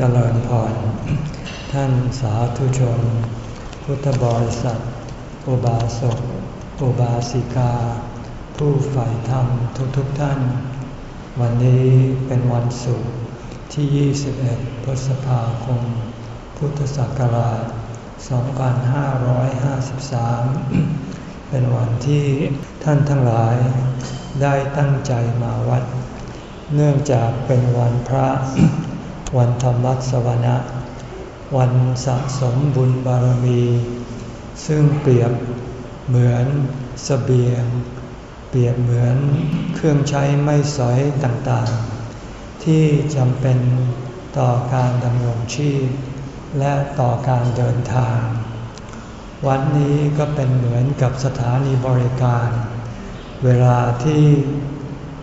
เจริญพร ท่านสาธุชน พุทธบริษัท อุบาสก อุบาสิกา ผู้ใฝ่ธรรมทุกๆทท่าน วันนี้เป็นวันศุกร์ที่ 21 พฤษภาคม พุทธศักราช 2553 เป็นวันที่ท่านทั้งหลายได้ตั้งใจมาวัด เนื่องจากเป็นวันพระ วันธรรมสวนะ วันสะสมบุญบารมี ซึ่งเปรียบเหมือนสเสบียง เปรียบเหมือนเครื่องใช้ไม่สอยต่างๆ ที่จำเป็นต่อการดำรงชีพ และต่อการเดินทาง วันนี้ก็เป็นเหมือนกับสถานีบริการ เวลาที่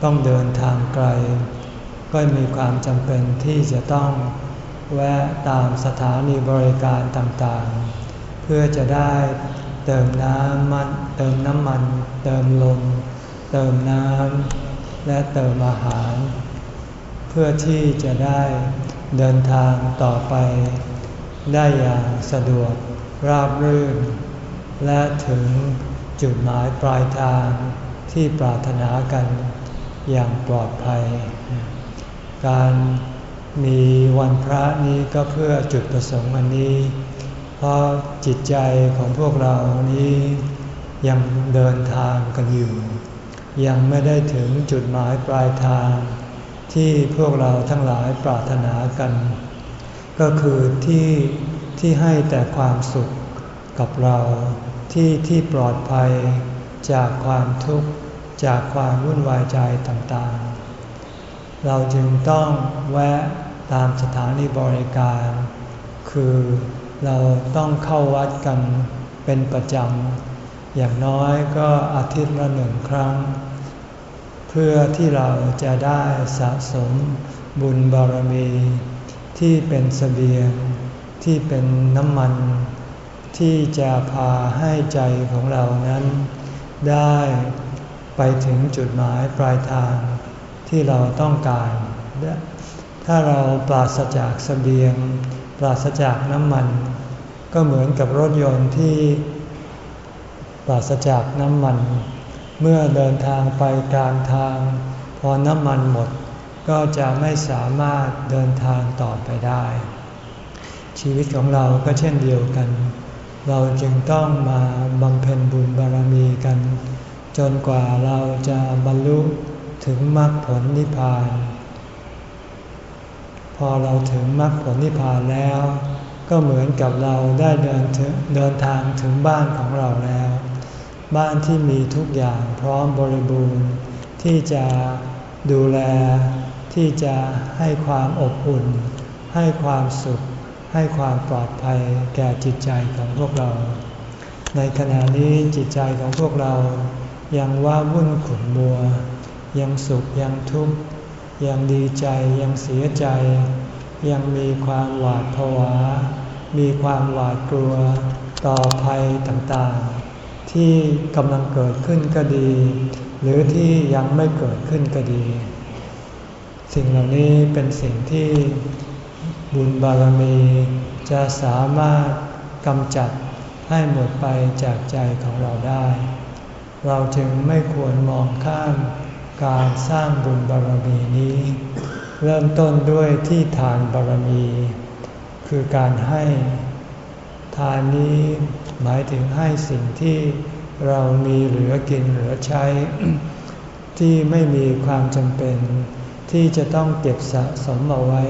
ต้องเดินทางไกล ก็มีความจำเป็นที่จะต้องแวะตามสถานีบริการต่างๆ เพื่อจะได้เติมน้ำมันเติมน้ำมัน เติมลม เติมน้ำและเติมอาหาร เพื่อที่จะได้เดินทางต่อไป ได้อย่างสะดวกราบรื่น และถึงจุดหมายปลายทางที่ปรารถนากันอย่างปลอดภัย การมีวันพระนี้ก็เพื่อจุดประสงค์อันนี้ เพราะจิตใจของพวกเรานี้ยังเดินทางกันอยู่ ยังไม่ได้ถึงจุดหมายปลายทาง ที่พวกเราทั้งหลายปรารถนากัน ก็คือที่ที่ให้แต่ความสุขกับเราที่ที่ปลอดภัยจากความทุกข์จากความวุ่นวายใจต่าง เราจึงต้องแวะตามสถานีบริการ คือเราต้องเข้าวัดกันเป็นประจำ อย่างน้อยก็อาทิตย์ละหนึ่งครั้ง เพื่อที่เราจะได้สะสมบุญบารมีที่เป็นสเสบียงที่เป็นน้ำมัน ที่จะพาให้ใจของเรานั้น ได้ไปถึงจุดหมายปลายทาง ที่เราต้องการ ถ้าเราปราศจากสเสบียง ปราศจากน้ำมัน ก็เหมือนกับรถยนต์ที่ปราศจากน้ำมัน เมื่อเดินทางไปกลางทาง พอน้ำมันหมด ก็จะไม่สามารถเดินทางต่อไปได้ ชีวิตของเราก็เช่นเดียวกัน เราจึงต้องมาบำเพ็ญบุญบารมีกัน จนกว่าเราจะบรรลุ ถึงมรรคผลนิพพาน พอเราถึงมรรคผลนิพพานแล้ว ก็เหมือนกับเราได้เดินถึงเดินทางถึงบ้านของเราแล้ว บ้านที่มีทุกอย่างพร้อมบริบูรณ์ ที่จะดูแล ที่จะให้ความอบอุ่น ให้ความสุข ให้ความปลอดภัยแก่จิตใจของพวกเรา ในขณะนี้จิตใจของพวกเรายังว่าวุ่นขุ่นมัว ยังสุขยังทุกข์ยังดีใจยังเสียใจ ยังมีความหวาดผวา มีความหวาดกลัวต่อภัยต่างๆ ที่กำลังเกิดขึ้นก็ดี หรือที่ยังไม่เกิดขึ้นก็ดี สิ่งเหล่านี้เป็นสิ่งที่บุญบารมีจะสามารถกำจัดให้หมดไปจากใจของเราได้ เราจึงไม่ควรมองข้าม การสร้างบุญบารมีนี้ เริ่มต้นด้วยที่ทานบารมี คือการให้ทานนี้หมายถึงให้สิ่งที่เรามีเหลือกินเหลือใช้ ที่ไม่มีความจำเป็น ที่จะต้องเก็บสะสมเอาไว้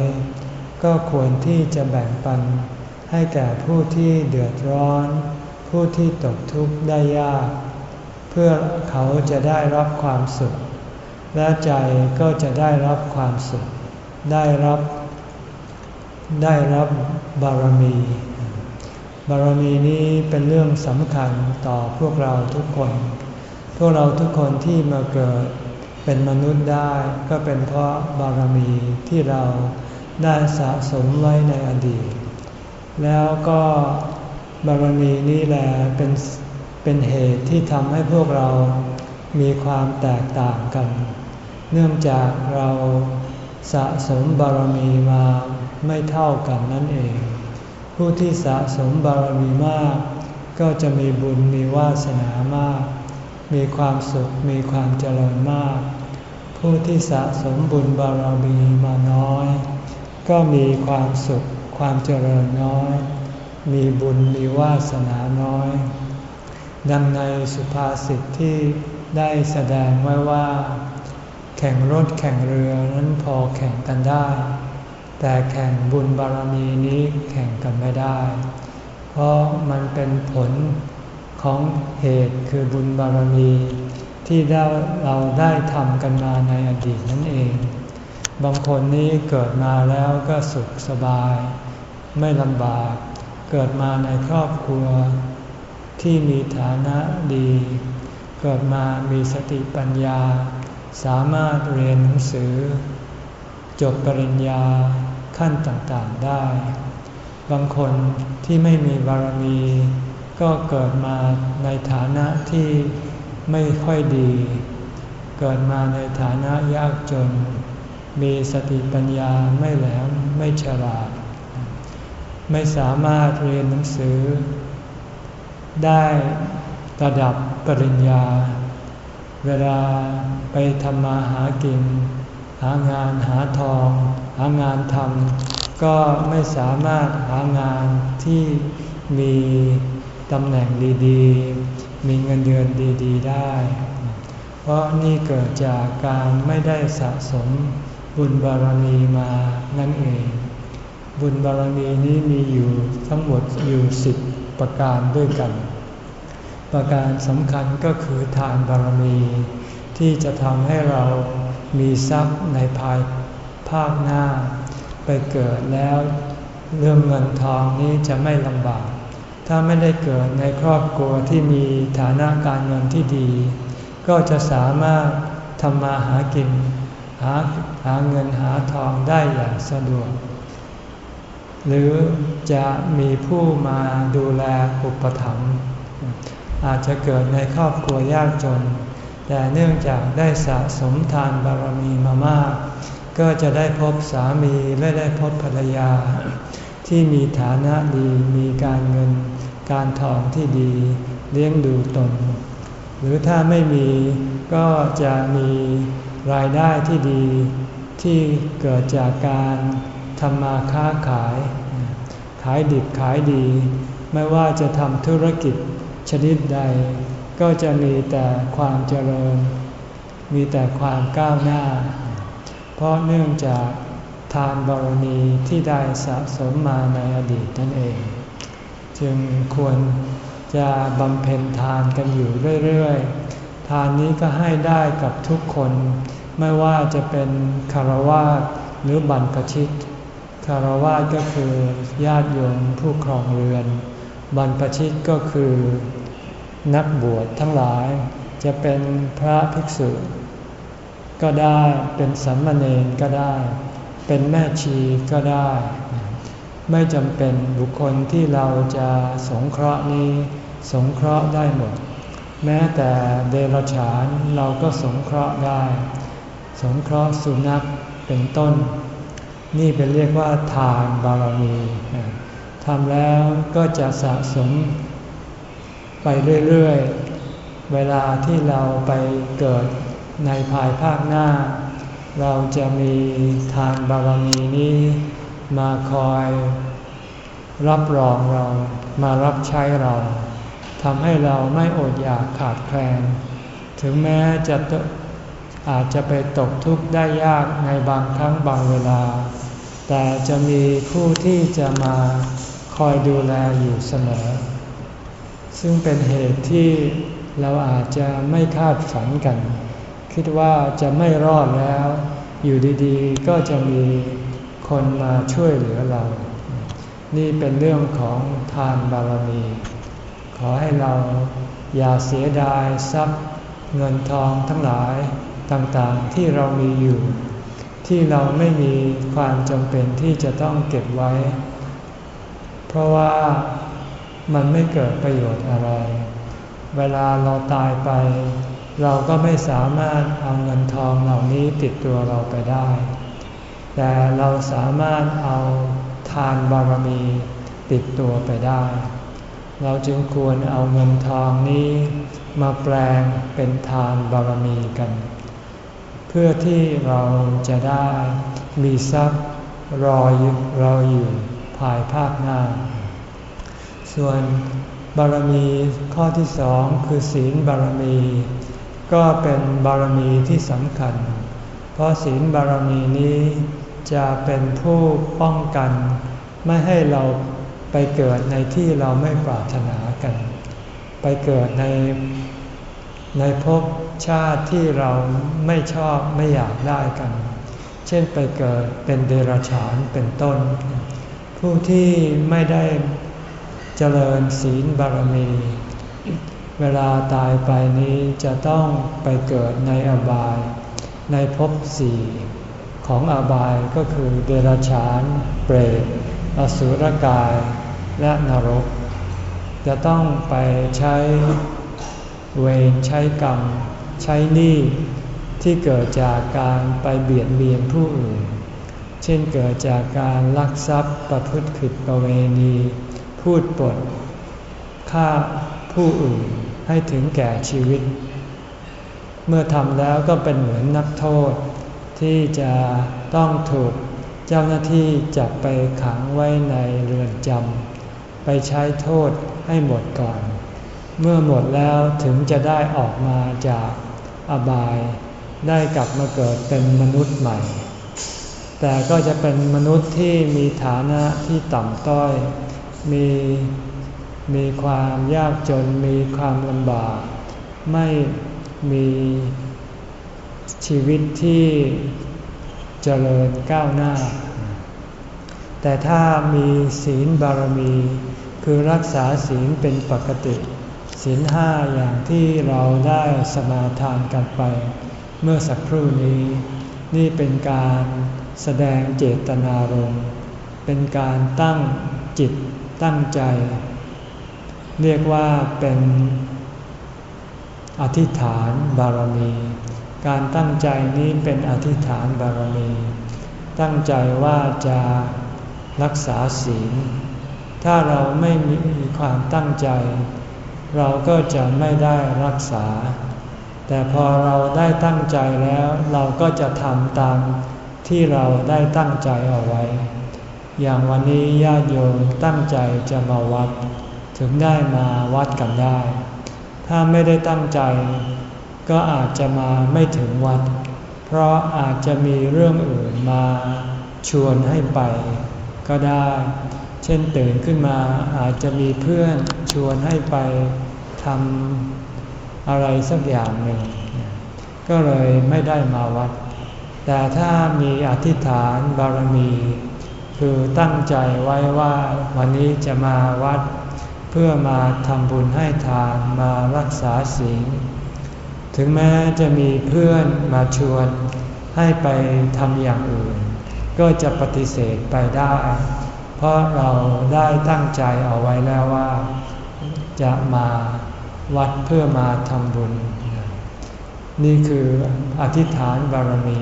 ก็ควรที่จะแบ่งปัน ให้แก่ผู้ที่เดือดร้อน ผู้ที่ตกทุกข์ได้ยาก เพื่อเขาจะได้รับความสุข และใจก็จะได้รับความสุข ได้รับ ได้รับบารมี บารมีนี้เป็นเรื่องสำคัญต่อพวกเราทุกคน พวกเราทุกคนที่มาเกิดเป็นมนุษย์ได้ก็เป็นเพราะบารมีที่เราได้สะสมไว้ในอดีต แล้วก็บารมีนี้แหละเป็นเป็นเหตุที่ทำให้พวกเรามีความแตกต่างกัน เนื่องจากเราสะสมบารมีมาไม่เท่ากันนั่นเอง ผู้ที่สะสมบารมีมาก ก็จะมีบุญมีวาสนามาก มีความสุขมีความเจริญมาก ผู้ที่สะสมบุญบารมีมาน้อย ก็มีความสุขความเจริญน้อย มีบุญมีวาสนาน้อย ดังในสุภาษิตที่ได้แสดงไว้ว่า แข่งรถแข่งเรือนั้นพอแข่งกันได้ แต่แข่งบุญบารมีนี้แข่งกันไม่ได้ เพราะมันเป็นผลของเหตุคือบุญบารมีที่เราได้ทำกันมาในอดีตนั่นเอง บางคนนี้เกิดมาแล้วก็สุขสบาย ไม่ลำบาก เกิดมาในครอบครัว ที่มีฐานะดี เกิดมามีสติปัญญา สามารถเรียนหนังสือ จบปริญญาขั้นต่างๆได้ บางคนที่ไม่มีบารมี ก็เกิดมาในฐานะที่ไม่ค่อยดี เกิดมาในฐานะยากจน มีสติปัญญาไม่แหลมไม่ฉลาด ไม่สามารถเรียนหนังสือ ได้ระดับปริญญา เวลาไปทำมาหากิน หางานหาทอง หางานทำก็ไม่สามารถหางานที่มีตำแหน่งดีๆ มีเงินเดือนดีๆ ได้ เพราะนี่เกิดจากการไม่ได้สะสมบุญบารมีมานั่นเอง บุญบารมีนี้มีอยู่ทั้งหมดอยู่สิบประการด้วยกัน ประการสำคัญก็คือทานบารมี ที่จะทำให้เรามีทรัพย์ในภายภาคหน้า ไปเกิดแล้วเรื่องเงินทองนี้จะไม่ลำบาก ถ้าไม่ได้เกิดในครอบครัวที่มีฐานะการเงินที่ดี ก็จะสามารถทำมาหากิน หาหาเงินหาทองได้อย่างสะดวก หรือจะมีผู้มาดูแลอุปถัมภ์ อาจจะเกิดในครอบครัวยากจน แต่เนื่องจากได้สะสมทานบารมีมามาก ก็จะได้พบสามีและได้พบภรรยา ที่มีฐานะดีมีการเงิน การทองที่ดีเลี้ยงดูตน หรือถ้าไม่มีก็จะมีรายได้ที่ดีที่เกิดจากการทำมาค้าขาย ขายดิบขายดี ไม่ว่าจะทำธุรกิจ ชนิดใด ก็จะมีแต่ความเจริญ มีแต่ความก้าวหน้า เพราะเนื่องจากทานบารมีที่ได้สะสมมาในอดีตนั่นเอง จึงควรจะบำเพ็ญทานกันอยู่เรื่อยๆ ทานนี้ก็ให้ได้กับทุกคน ไม่ว่าจะเป็นคารวาสหรือบรรพชิตคารวาสก็คือญาติโยมผู้ครองเรือน บรรพชิตก็คือนักบวชทั้งหลายจะเป็นพระภิกษุ ก็ได้เป็นสัมมาเนนก็ได้ เป็นแม่ชีก็ได้ ไม่จำเป็นบุคคลที่เราจะสงเคราะห์นี้ สงเคราะห์ได้หมด แม้แต่เดรัจฉานเราก็สงเคราะห์ได้ สงเคราะห์สุนัขเป็นต้น นี่เป็นเรียกว่าทานบารมี ทำแล้วก็จะสะสมไปเรื่อยๆ เวลาที่เราไปเกิดในภายภาคหน้า เราจะมีทานบารมีนี้มาคอยรับรองเรามารับใช้เราทำให้เราไม่อดอยากขาดแคลน ถึงแม้จะอาจจะไปตกทุกข์ได้ยากในบางครั้งบางเวลา แต่จะมีผู้ที่จะมา คอยดูแลอยู่เสมอ ซึ่งเป็นเหตุที่เราอาจจะไม่คาดฝันกัน คิดว่าจะไม่รอดแล้ว อยู่ดีๆ ก็จะมีคนมาช่วยเหลือเรา นี่เป็นเรื่องของทานบารมี ขอให้เราอย่าเสียดายทรัพย์เงินทองทั้งหลายต่างๆที่เรามีอยู่ ที่เราไม่มีความจำเป็นที่จะต้องเก็บไว้ ราะว่ามันไม่เกิดประโยชน์อะไร เวลาเราตายไป เราก็ไม่สามารถเอาเงินทองเหล่านี้ติดตัวเราไปได้ แต่เราสามารถเอาทานบารมีติดตัวไปได้ เราจึงควรเอาเงินทองนี้มาแปลงเป็นทานบารมีกัน เพื่อที่เราจะได้มีทรัพย์รอเราอยู่ ภายภาคหน้า ส่วนบารมีข้อที่สองคือศีลบารมี ก็เป็นบารมีที่สำคัญ เพราะศีลบารมีนี้จะเป็นผู้ป้องกัน ไม่ให้เราไปเกิดในที่เราไม่ปรารถนากัน ไปเกิดในในภพชาติที่เราไม่ชอบไม่อยากได้กัน เช่นไปเกิดเป็นเดรัจฉานเป็นต้น ผู้ที่ไม่ได้เจริญศีลบารมี เวลาตายไปนี้จะต้องไปเกิดในอบาย ในภพสี่ของอบายก็คือเดรัจฉาน เปรตอสุรกาย และนรก จะต้องไปใช้เวรใช้กรรม ใช้หนี้ที่เกิดจากการไปเบียดเบียนผู้อื่น เช่นเกิดจากการลักทรัพย์ ประพฤติผิดประเวณี พูดปดฆ่าผู้อื่นให้ถึงแก่ชีวิต เมื่อทำแล้วก็เป็นเหมือนนักโทษ ที่จะต้องถูกเจ้าหน้าที่จับไปขังไว้ในเรือนจำไปใช้โทษให้หมดก่อน เมื่อหมดแล้วถึงจะได้ออกมาจากอบาย ได้กลับมาเกิดเป็นมนุษย์ใหม่ แต่ก็จะเป็นมนุษย์ที่มีฐานะที่ต่ำต้อย มีมีความยากจน มีความลำบาก ไม่มีชีวิตที่เจริญก้าวหน้า แต่ถ้ามีศีลบารมี คือรักษาศีลเป็นปกติ ศีลห้าอย่างที่เราได้สมาทานกันไป เมื่อสักครู่นี้ นี่เป็นการ แสดงเจตนารมณ์เป็นการตั้งจิตตั้งใจ เรียกว่าเป็นอธิษฐานบารมี การตั้งใจนี้เป็นอธิษฐานบารมี ตั้งใจว่าจะรักษาศีล ถ้าเราไม่มีความตั้งใจ เราก็จะไม่ได้รักษา แต่พอเราได้ตั้งใจแล้วเราก็จะทำตาม ที่เราได้ตั้งใจเอาไว้ อย่างวันนี้ญาติโยมตั้งใจจะมาวัด ถึงได้มาวัดกันได้ ถ้าไม่ได้ตั้งใจ ก็อาจจะมาไม่ถึงวัด เพราะอาจจะมีเรื่องอื่นมาชวนให้ไป ก็ได้ เช่นตื่นขึ้นมาอาจจะมีเพื่อนชวนให้ไปทำอะไรสักอย่างหนึ่ง ก็เลยไม่ได้มาวัด แต่ถ้ามีอธิษฐานบารมี คือตั้งใจไว้ว่าวันนี้จะมาวัด เพื่อมาทำบุญให้ทานมารักษาศีลถึงแม้จะมีเพื่อนมาชวนให้ไปทำอย่างอื่น ก็จะปฏิเสธไปได้ เพราะเราได้ตั้งใจเอาไว้แล้วว่า จะมาวัดเพื่อมาทำบุญ นี่คืออธิษฐานบารมี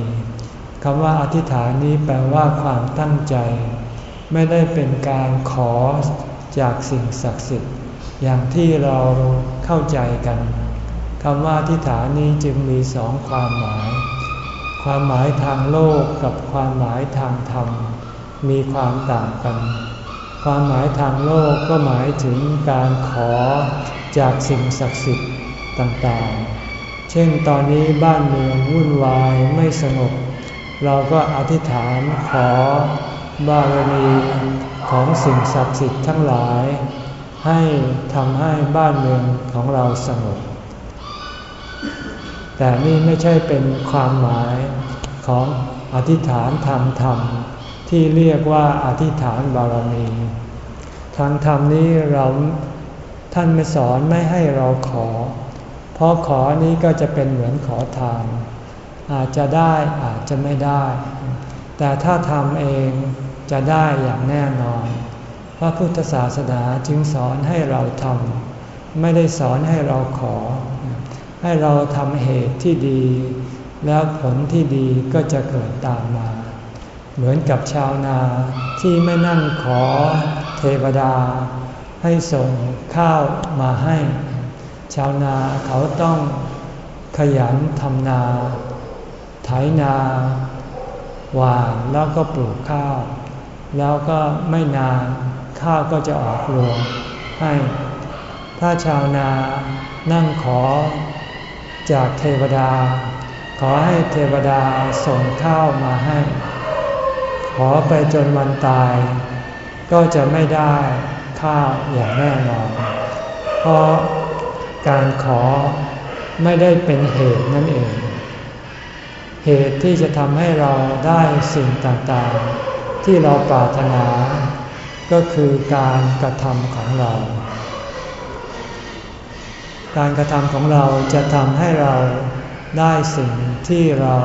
คำว่าอธิษฐานนี้แปลว่าความตั้งใจ ไม่ได้เป็นการขอจากสิ่งศักดิ์สิทธิ์ อย่างที่เราเข้าใจกันคำว่าอธิษฐานนี้จึงมีสองความหมาย ความหมายทางโลกกับความหมายทางธรรม มีความต่างกัน ความหมายทางโลกก็หมายถึงการขอจากสิ่งศักดิ์สิทธิ์ต่างๆ เช่นตอนนี้บ้านเมืองวุ่นวายไม่สงบ เราก็อธิษฐานขอบารมีของสิ่งศักดิ์สิทธิ์ทั้งหลาย ให้ทำให้บ้านเมืองของเราสงบ แต่นี่ไม่ใช่เป็นความหมายของอธิษฐานทางธรรมที่เรียกว่าอธิษฐานบารมี ทางธรรมนี้เราท่านไม่สอนไม่ให้เราขอ เพราะขอนี้ก็จะเป็นเหมือนขอทาน อาจจะได้อาจจะไม่ได้ แต่ถ้าทำเองจะได้อย่างแน่นอน พระพุทธศาสนาจึงสอนให้เราทำไม่ได้สอนให้เราขอ ให้เราทำเหตุที่ดี แล้วผลที่ดีก็จะเกิดตามมา เหมือนกับชาวนาที่ไม่นั่งขอเทวดา ให้ส่งข้าวมาให้ ชาวนาเขาต้องขยันทำนา ไถนาหว่านแล้วก็ปลูกข้าว แล้วก็ไม่นานข้าวก็จะออกรวงให้ ถ้าชาวนานั่งขอจากเทวดา ขอให้เทวดาส่งข้าวมาให้ ขอไปจนวันตาย ก็จะไม่ได้ข้าวอย่างแน่นอน เพราะการขอไม่ได้เป็นเหตุนั่นเอง เหตุที่จะทำให้เราได้สิ่งต่างๆ ที่เราปรารถนา ก็คือการกระทำของเรา การกระทำของเราจะทำให้เราได้สิ่งที่เรา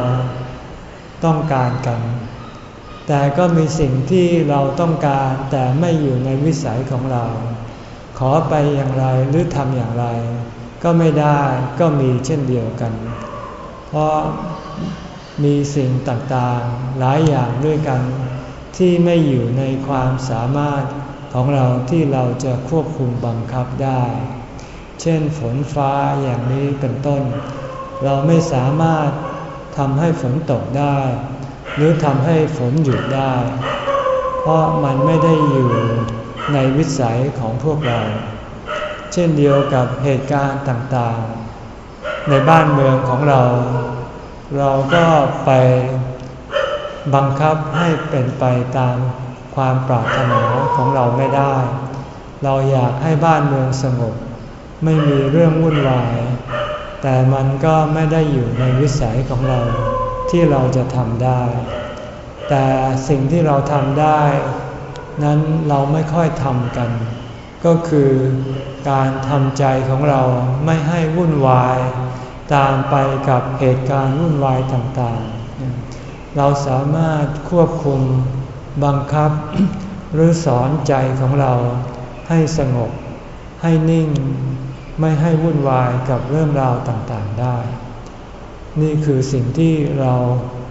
ต้องการกัน แต่ก็มีสิ่งที่เราต้องการแต่ไม่อยู่ในวิสัยของเรา ขอไปอย่างไรหรือทำอย่างไร ก็ไม่ได้ก็มีเช่นเดียวกัน เพราะ มีสิ่งต่างๆ หลายอย่างด้วยกัน ที่ไม่อยู่ในความสามารถของเราที่เราจะควบคุมบังคับได้ เช่นฝนฟ้าอย่างนี้เป็นต้น เราไม่สามารถทำให้ฝนตกได้ หรือทำให้ฝนหยุดได้ เพราะมันไม่ได้อยู่ในวิสัยของพวกเรา เช่นเดียวกับเหตุการณ์ต่างๆ ในบ้านเมืองของเรา เราก็ไปบังคับให้เป็นไปตามความปรารถนาของเราไม่ได้ เราอยากให้บ้านเมืองสงบ ไม่มีเรื่องวุ่นวาย แต่มันก็ไม่ได้อยู่ในวิสัยของเราที่เราจะทำได้ แต่สิ่งที่เราทำได้ นั้นเราไม่ค่อยทำกัน ก็คือการทำใจของเราไม่ให้วุ่นวาย ตามไปกับเหตุการณ์วุ่นวายต่างๆ เราสามารถควบคุมบังคับ หรือสอนใจของเราให้สงบ ให้นิ่ง ไม่ให้วุ่นวายกับเรื่องราวต่างๆได้ นี่คือสิ่งที่เรา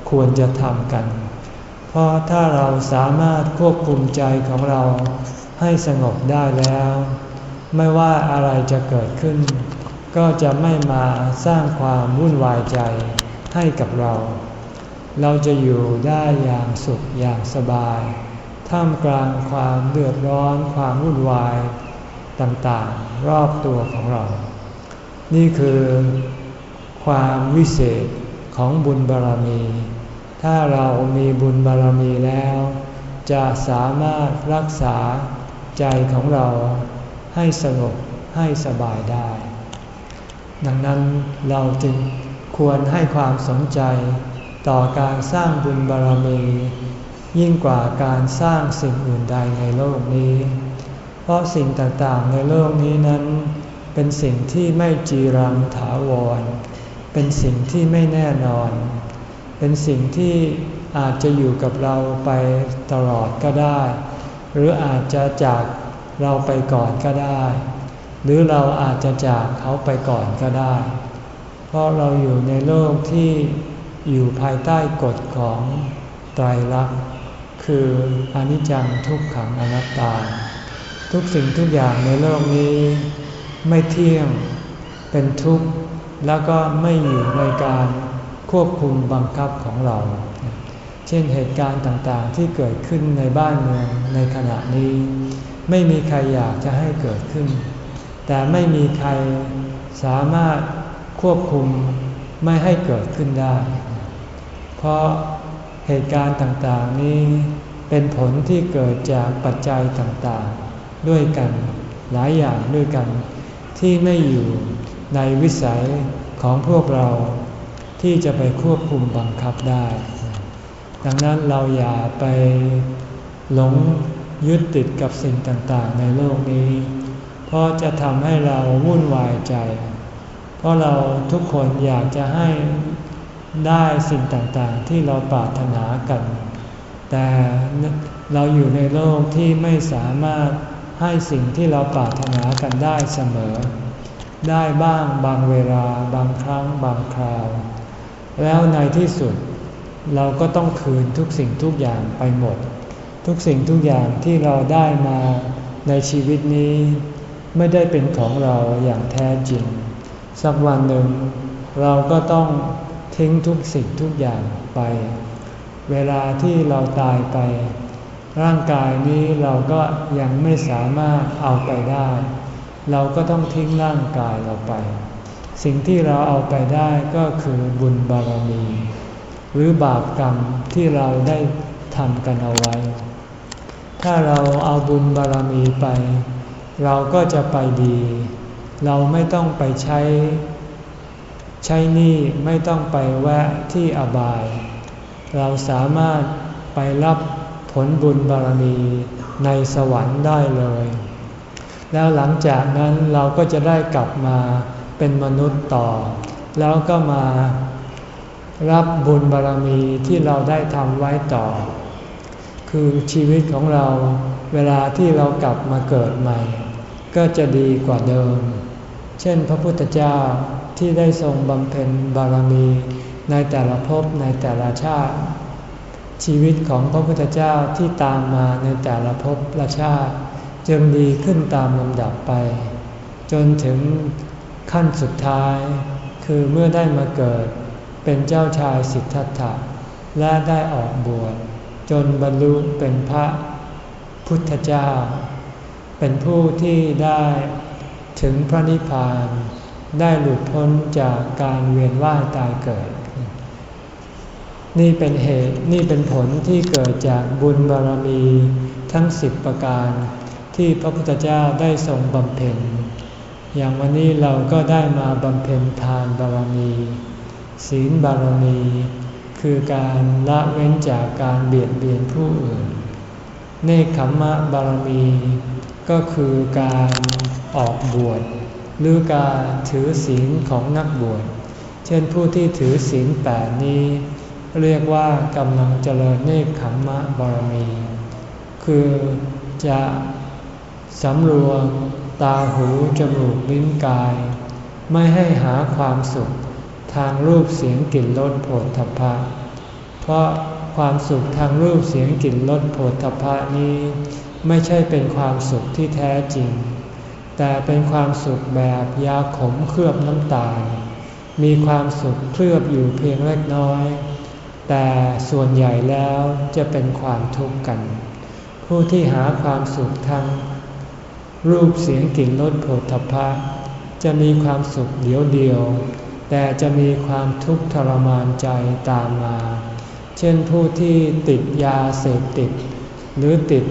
ควรจะทำกัน เพราะถ้าเราสามารถควบคุมใจของเราให้สงบได้แล้ว ไม่ว่าอะไรจะเกิดขึ้น ก็จะไม่มาสร้างความวุ่นวายใจให้กับเรา เราจะอยู่ได้อย่างสุขอย่างสบาย ท่ามกลางความเดือดร้อนความวุ่นวายต่างๆ รอบตัวของเรา นี่คือความวิเศษของบุญบารรมี ถ้าเรามีบุญบารรมีแล้ว จะสามารถรักษาใจของเราให้สงบให้สบายได้ ดังนั้นเราจึงควรให้ความสนใจต่อการสร้างบุญบารรมี ยิ่งกว่าการสร้างสิ่งอื่นใดในโลกนี้ เพราะสิ่งต่างๆในโลกนี้นั้น เป็นสิ่งที่ไม่จีรังถาวร เป็นสิ่งที่ไม่แน่นอน เป็นสิ่งที่อาจจะอยู่กับเราไปตลอดก็ได้ หรืออาจจะจากเราไปก่อนก็ได้ หรือเราอาจจะจากเขาไปก่อนก็ได้ เพราะเราอยู่ในโลกที่อยู่ภายใต้กฎของไตรลักษณ์คืออนิจจังทุกขังอนัตตา ทุกสิ่งทุกอย่างในโลกนี้ ไม่เที่ยงเป็นทุกข์แล้วก็ไม่อยู่ในการควบคุมบังคับของเรา เช่นเหตุการณ์ต่างๆที่เกิดขึ้นในบ้านเมืองในขณะนี้ ไม่มีใครอยากจะให้เกิดขึ้น แต่ไม่มีใครสามารถควบคุมไม่ให้เกิดขึ้นได้ เพราะเหตุการณ์ต่างๆนี้เป็นผลที่เกิดจากปัจจัยต่างๆ ด้วยกันหลายอย่างด้วยกัน ที่ไม่อยู่ในวิสัยของพวกเราที่จะไปควบคุมบังคับได้ ดังนั้นเราอย่าไปหลงยึดติดกับสิ่งต่างๆ ในโลกนี้ เพราะจะทำให้เราวุ่นวายใจ เพราะเราทุกคนอยากจะให้ได้สิ่งต่างๆ ที่เราปรารถนากัน แต่เราอยู่ในโลกที่ไม่สามารถให้สิ่งที่เราปรารถนากันได้เสมอ ได้บ้างบางเวลาบางครั้งบางคราว แล้วในที่สุดเราก็ต้องคืนทุกสิ่งทุกอย่างไปหมด ทุกสิ่งทุกอย่างที่เราได้มาในชีวิตนี้ ไม่ได้เป็นของเราอย่างแท้จริง สักวันหนึ่ง เราก็ต้องทิ้งทุกสิ่งทุกอย่างไป เวลาที่เราตายไป ร่างกายนี้เราก็ยังไม่สามารถเอาไปได้ เราก็ต้องทิ้งร่างกายเราไป สิ่งที่เราเอาไปได้ก็คือบุญบารมี หรือบาปกรรมที่เราได้ทำกันเอาไว้ ถ้าเราเอาบุญบารมีไป เราก็จะไปดี เราไม่ต้องไปใช้ ใช้หนี้ไม่ต้องไปแวะที่อบาย เราสามารถไปรับผลบุญบารมีในสวรรค์ได้เลย แล้วหลังจากนั้นเราก็จะได้กลับมาเป็นมนุษย์ต่อ แล้วก็มารับบุญบารมีที่เราได้ทำไว้ต่อ คือชีวิตของเราเวลาที่เรากลับมาเกิดใหม่ ก็จะดีกว่าเดิม เช่นพระพุทธเจ้าที่ได้ทรงบำเพ็ญบารมีในแต่ละภพในแต่ละชาติ ชีวิตของพระพุทธเจ้าที่ตามมาในแต่ละภพละชาติจึงดีขึ้นตามลำดับไป จนถึงขั้นสุดท้าย คือเมื่อได้มาเกิดเป็นเจ้าชายสิทธัตถะและได้ออกบวชจนบรรลุเป็นพระพุทธเจ้า เป็นผู้ที่ได้ถึงพระนิพพาน ได้หลุดพ้นจากการเวียนว่ายตายเกิด นี่เป็นเหตุนี่เป็นผลที่เกิดจากบุญบารมีทั้งสิบประการที่พระพุทธเจ้าได้ทรงบำเพ็ญ อย่างวันนี้เราก็ได้มาบำเพ็ญทานบารมี ศีลบารมี คือการละเว้นจากการเบียดเบียนผู้อื่น เนคขมมะบารมี ก็คือการออกบวชหรือการถือศีลของนักบวช เช่นผู้ที่ถือศีลแปดนี้ เรียกว่ากำลังเจริญเนคขมมะบารมี คือจะสำรวมตาหูจมูกลิ้นกาย ไม่ให้หาความสุขทางรูปเสียงกลิ่นรสโผฏฐพะเพราะความสุขทางรูปเสียงกลิ่นรสโผฏฐพะนี้ ไม่ใช่เป็นความสุขที่แท้จริง แต่เป็นความสุขแบบยาขมเคลือบน้ำตาล มีความสุขเคลือบอยู่เพียงเล็กน้อย แต่ส่วนใหญ่แล้วจะเป็นความทุกข์กัน ผู้ที่หาความสุขทางรูปเสียงกลิ่นรสโผฏฐัพพะจะมีความสุขเดียวเดียว แต่จะมีความทุกข์ทรมานใจตามมา เช่นผู้ที่ติดยาเสพติด หรือติด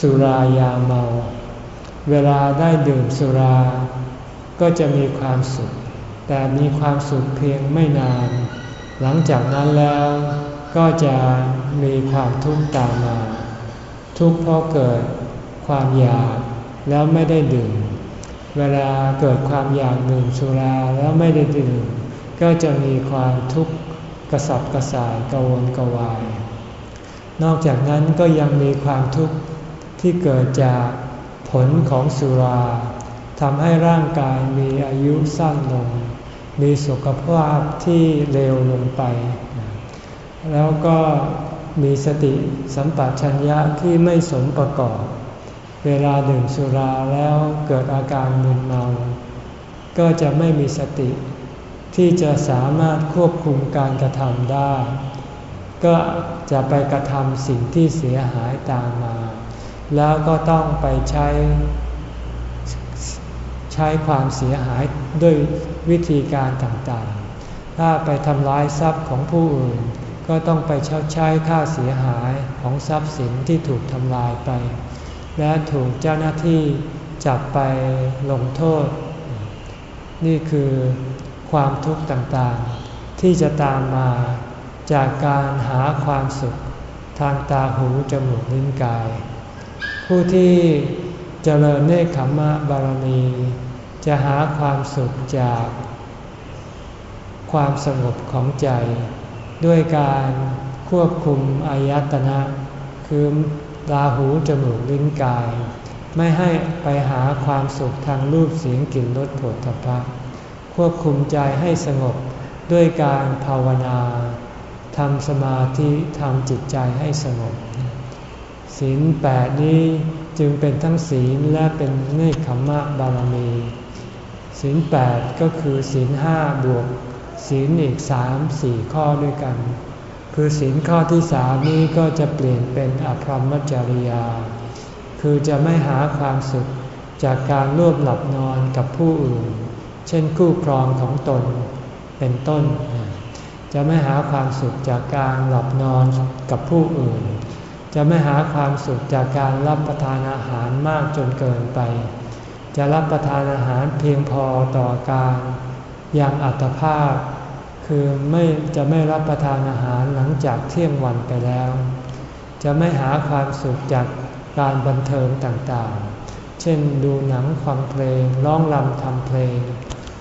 สุรายาเมา เวลาได้ดื่มสุรา ก็จะมีความสุข แต่มีความสุขเพียงไม่นาน หลังจากนั้นแล้วก็จะมีความทุกข์ตามมา ทุกข์เพราะเกิดความอยากแล้วไม่ได้ดื่ม เวลาเกิดความอยากดื่มสุราแล้วไม่ได้ดื่ม ก็จะมีความทุกข์กระสับกระส่ายกระวนกระวาย นอกจากนั้นก็ยังมีความทุกข์ ที่เกิดจากผลของสุราทำให้ร่างกายมีอายุสั้นลง มีสุขภาพที่เลวลงไป แล้วก็มีสติสัมปชัญญะที่ไม่สมประกอบ เวลาดื่มสุราแล้วเกิดอาการมึนเมา ก็จะไม่มีสติ ที่จะสามารถควบคุมการกระทำได้ ก็จะไปกระทำสิ่งที่เสียหายตามมา แล้วก็ต้องไปใช้ใช้ความเสียหายด้วยวิธีการต่างๆ ถ้าไปทำลายทรัพย์ของผู้อื่น ก็ต้องไปชดใช้ค่าเสียหายของทรัพย์สินที่ถูกทำลายไป และถูกเจ้าหน้าที่จับไปลงโทษ นี่คือความทุกข์ต่างๆ ที่จะตามมาจากการหาความสุขทางตาหูจมูกลิ้นกาย ผู้ที่เจริญเนคขมะบารมี จะหาความสุขจาก ความสงบของใจ ด้วยการควบคุมอายตนะ คือตาหูจมูกลิ้นกาย ไม่ให้ไปหาความสุขทางรูปเสียงกลิ่นรสผลทพะควบคุมใจให้สงบด้วยการภาวนาททำสมาธิทำจิตใจให้สงบ ศีลแปดนี้จึงเป็นทั้งศีลและเป็นเนคขมมะบารมีศีลแปดก็คือศีลห้าบวกศีลอีกสามสี่ข้อด้วยกัน คือศีลข้อที่สามนี้ก็จะเปลี่ยนเป็นอภรรมจริยา คือจะไม่หาความสุขจากการร่วมหลับนอนกับผู้อื่น เช่นคู่ครองของตนเป็นต้น จะไม่หาความสุขจากการหลับนอนกับผู้อื่น จะไม่หาความสุขจากการรับประทานอาหารมากจนเกินไป จะรับประทานอาหารเพียงพอต่อการอย่างอัตภาพ คือไม่จะไม่รับประทานอาหารหลังจากเที่ยงวันไปแล้ว จะไม่หาความสุขจากการบันเทิงต่างๆ เช่นดูหนังฟังเพลงร้องรำทำเพลง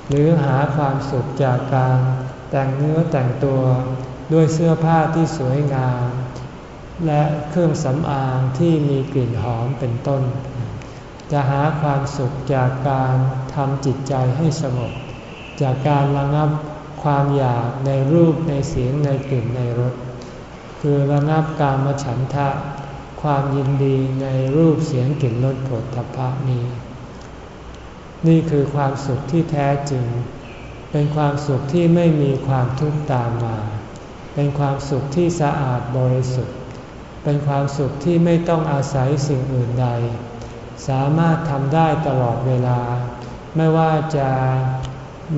หรือหาความสุขจากการแต่งเนื้อแต่งตัวด้วยเสื้อผ้าที่สวยงาม และเครื่องสำอางที่มีกลิ่นหอมเป็นต้น จะหาความสุขจากการทำจิตใจให้สงบจากการระงับความอยากในรูปในเสียงในกลิ่นในรสคือระงับการมฉันทะ ความยินดีในรูปเสียงกลิ่นรสผลทพะนี้ นี่คือความสุขที่แท้จริง เป็นความสุขที่ไม่มีความทุกข์ตามมา เป็นความสุขที่สะอาดบริสุทธิ์ เป็นความสุขที่ไม่ต้องอาศัยสิ่งอื่นใด สามารถทำได้ตลอดเวลา ไม่ว่าจะ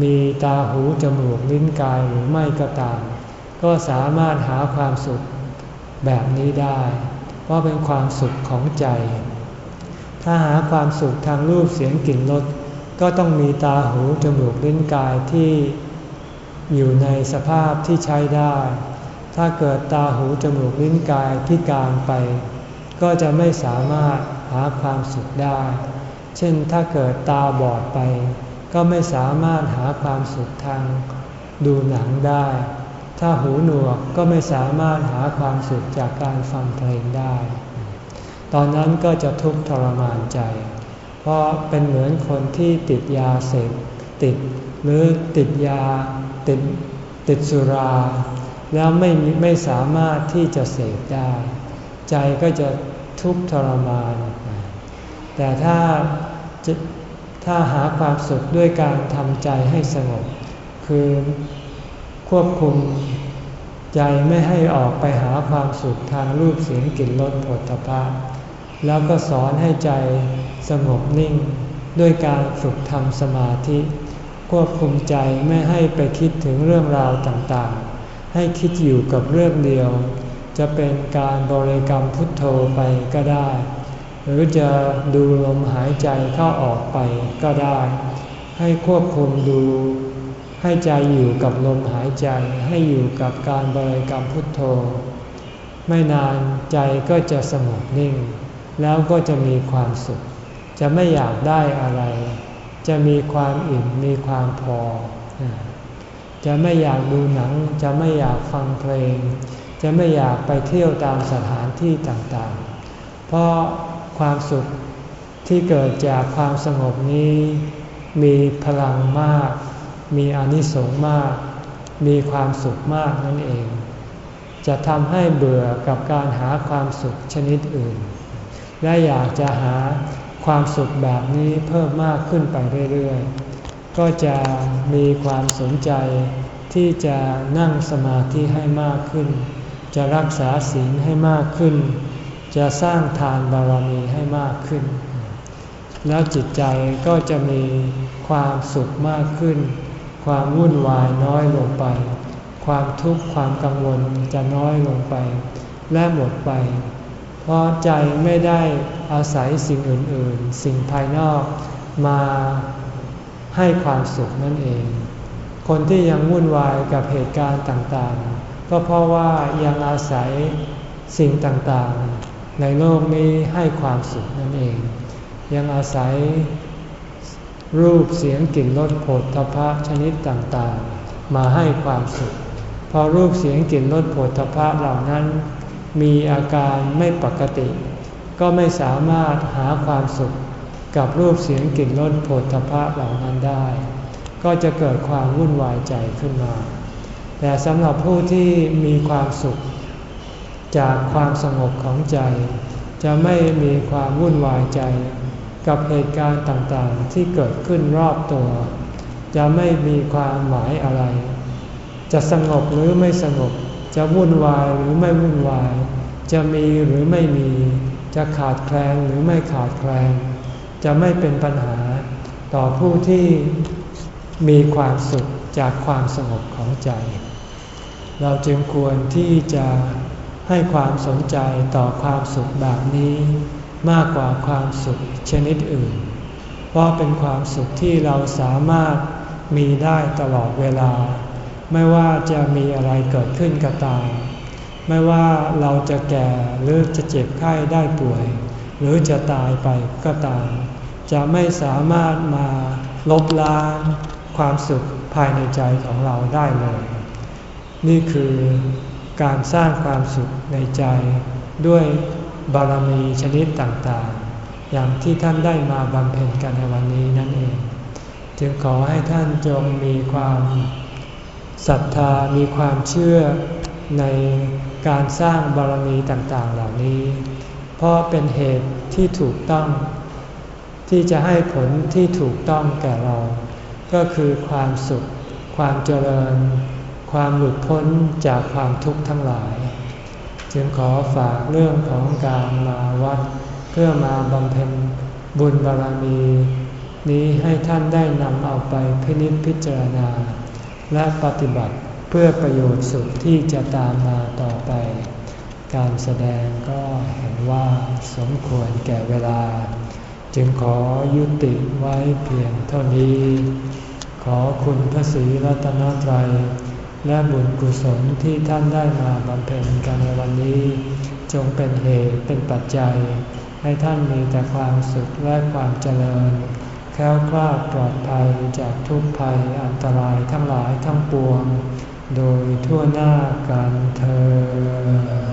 มีตาหูจมูกลิ้นกายหรือไม่ก็ตาม ก็สามารถหาความสุขแบบนี้ได้ เพราะเป็นความสุขของใจ ถ้าหาความสุขทางรูปเสียงกลิ่นรสก็ต้องมีตาหูจมูกลิ้นกายที่อยู่ในสภาพที่ใช้ได้ ถ้าเกิดตาหูจมูกลิ้นกายพิการไป ก็จะไม่สามารถหาความสุขได้ เช่นถ้าเกิดตาบอดไป ก็ไม่สามารถหาความสุขทางดูหนังได้ ถ้าหูหนวกก็ไม่สามารถหาความสุขจากการฟังเพลงได้ ตอนนั้นก็จะทุกข์ทรมานใจ เพราะเป็นเหมือนคนที่ติดยาเสพติด หรือติดยาติดติดสุรา แล้วไม่ไม่สามารถที่จะเสพได้ ใจก็จะทุกข์ทรมาน แต่ถ้าถ้าหาความสุขด้วยการทำใจให้สงบ คือควบคุมใจไม่ให้ออกไปหาความสุขทางรูปเสียงกลิ่นรสผลพะแล้วก็สอนให้ใจสงบนิ่ง ด้วยการฝึกทำสมาธิ ควบคุมใจไม่ให้ไปคิดถึงเรื่องราวต่างๆ ให้คิดอยู่กับเรื่องเดียว จะเป็นการบริกรรมพุทโธไปก็ได้ หรือจะดูลมหายใจเข้าออกไปก็ได้ ให้ควบคุมดูให้ใจอยู่กับลมหายใจให้อยู่กับการบริกรรมพุทโธ ไม่นานใจก็จะสงบนิ่ง แล้วก็จะมีความสุข จะไม่อยากได้อะไร จะมีความอิ่มมีความพอ จะไม่อยากดูหนัง จะไม่อยากฟังเพลง จะไม่อยากไปเที่ยวตามสถานที่ต่างๆ เพราะความสุขที่เกิดจากความสงบนี้ มีพลังมาก มีอนิสงส์มาก มีความสุขมากนั่นเอง จะทำให้เบื่อกับการหาความสุขชนิดอื่น และอยากจะหาความสุขแบบนี้เพิ่มมากขึ้นไปเรื่อยๆ ก็จะมีความสนใจที่จะนั่งสมาธิให้มากขึ้น จะรักษาศีลให้มากขึ้น จะสร้างทานบารมีให้มากขึ้น แล้วจิตใจก็จะมีความสุขมากขึ้น ความวุ่นวายน้อยลงไป ความทุกข์ความกังวลจะน้อยลงไป และหมดไป เพราะใจไม่ได้อาศัยสิ่งอื่น ๆ สิ่งภายนอกมา ให้ความสุขนั่นเอง คนที่ยังวุ่นวายกับเหตุการณ์ต่างๆ ก็เพราะว่ายังอาศัยสิ่งต่างๆ ในโลกนี้ให้ความสุขนั่นเอง ยังอาศัยรูปเสียงกลิ่นรสโผฏฐพะชนิดต่างๆ มาให้ความสุข พอรูปเสียงกลิ่นรสโผฏฐพะเหล่านั้น มีอาการไม่ปกติ ก็ไม่สามารถหาความสุข กับรูปเสียงกลิ่นรสโผฏฐพะเหล่านั้นได้ ก็จะเกิดความวุ่นวายใจขึ้นมา แต่สำหรับผู้ที่มีความสุข จากความสงบของใจ จะไม่มีความวุ่นวายใจ กับเหตุการณ์ต่างๆที่เกิดขึ้นรอบตัว จะไม่มีความหมายอะไร จะสงบหรือไม่สงบ จะวุ่นวายหรือไม่วุ่นวาย จะมีหรือไม่มี จะขาดแคลนหรือไม่ขาดแคลน จะไม่เป็นปัญหาต่อผู้ที่มีความสุขจากความสงบของใจ เราจึงควรที่จะให้ความสนใจต่อความสุขแบบนี้ มากกว่าความสุขชนิดอื่น เพราะเป็นความสุขที่เราสามารถมีได้ตลอดเวลา ไม่ว่าจะมีอะไรเกิดขึ้นก็ตาม ไม่ว่าเราจะแก่หรือจะเจ็บไข้ได้ป่วย หรือจะตายไปก็ตาม จะไม่สามารถมาลบล้างความสุขภายในใจของเราได้เลย นี่คือการสร้างความสุขในใจด้วยบารมีชนิดต่างๆ อย่างที่ท่านได้มาบำเพ็ญกันในวันนี้นั่นเอง จึงขอให้ท่านจงมีความศรัทธา มีความเชื่อในการสร้างบารมีต่างๆ เหล่านี้ เพราะเป็นเหตุที่ถูกต้อง ที่จะให้ผลที่ถูกต้องแก่เรา ก็คือความสุข ความเจริญ ความหลุดพ้นจากความทุกข์ทั้งหลาย จึงขอฝากเรื่องของการมาวัด เพื่อมาบำเพ็ญบุญบารมี นี้ให้ท่านได้นำเอาไปพินิจพิจารณา และปฏิบัติเพื่อประโยชน์สุขที่จะตามมาต่อไป การแสดงก็เห็นว่าสมควรแก่เวลา จึงขอยุติไว้เพียงเท่านี้ ขอคุณพระศรีรัตนตรัย และบุญกุศลที่ท่านได้มาบำเพ็ญกันในวันนี้ จงเป็นเหตุเป็นปัจจัย ให้ท่านมีแต่ความสุขและความเจริญ แค้วคลาดปลอดภัยจากทุกภัยอันตรายทั้งหลายทั้งปวง โดยทั่วหน้ากันเธอ